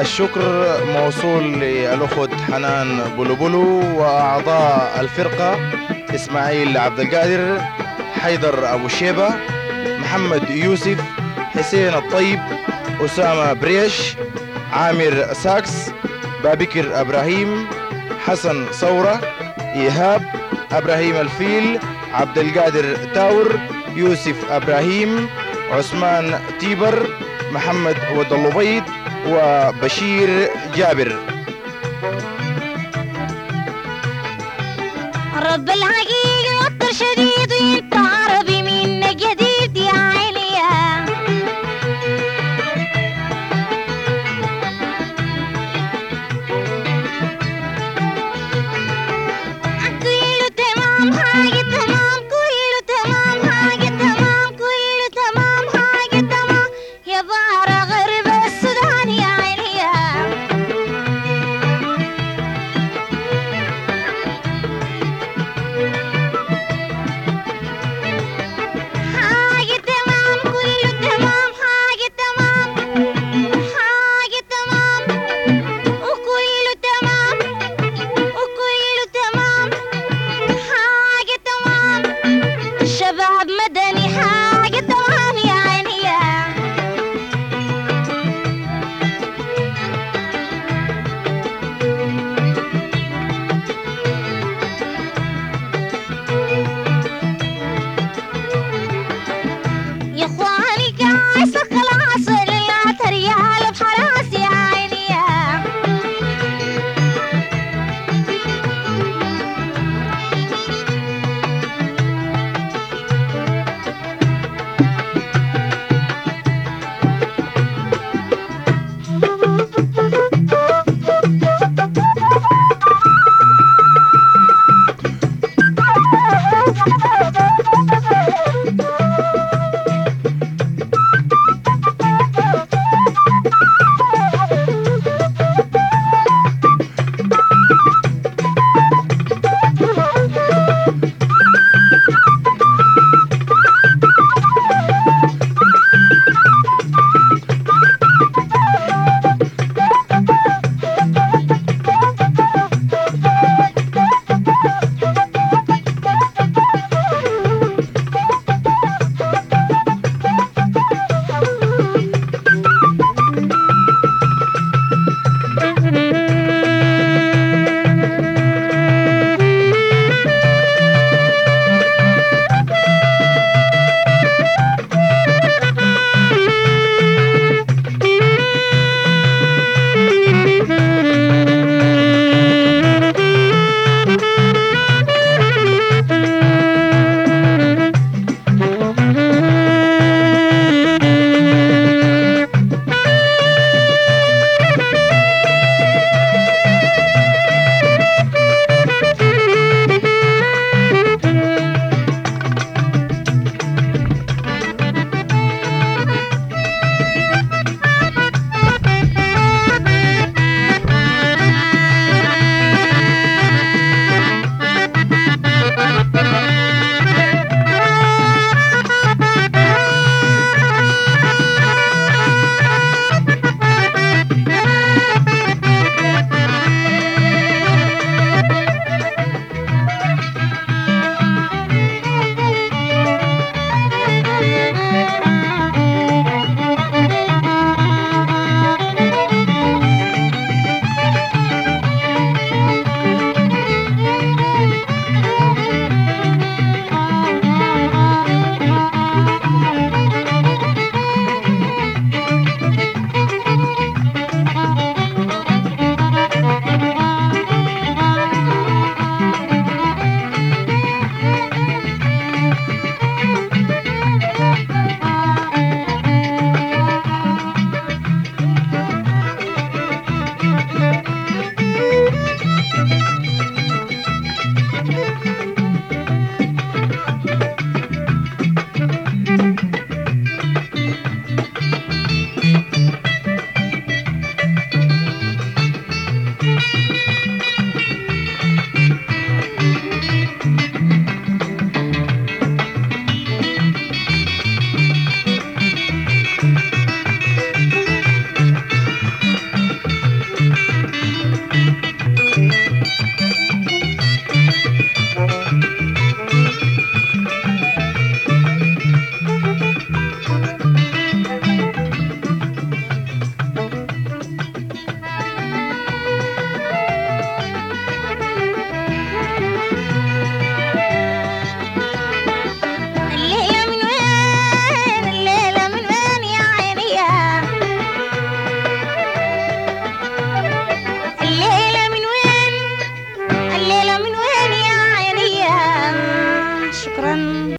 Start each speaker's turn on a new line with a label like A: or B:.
A: الشكر موصول للأخت حنان بلوبلو وأعضاء الفرقة إسماعيل عبد القادر حيدر أبو شيبة محمد يوسف حسين الطيب أسامة بريش عامر ساكس بابكر إبراهيم حسن صورة إيهاب إبراهيم الفيل عبد القادر تاور يوسف إبراهيم عثمان تيبر محمد ود وبشير جابر.
B: رب العقيد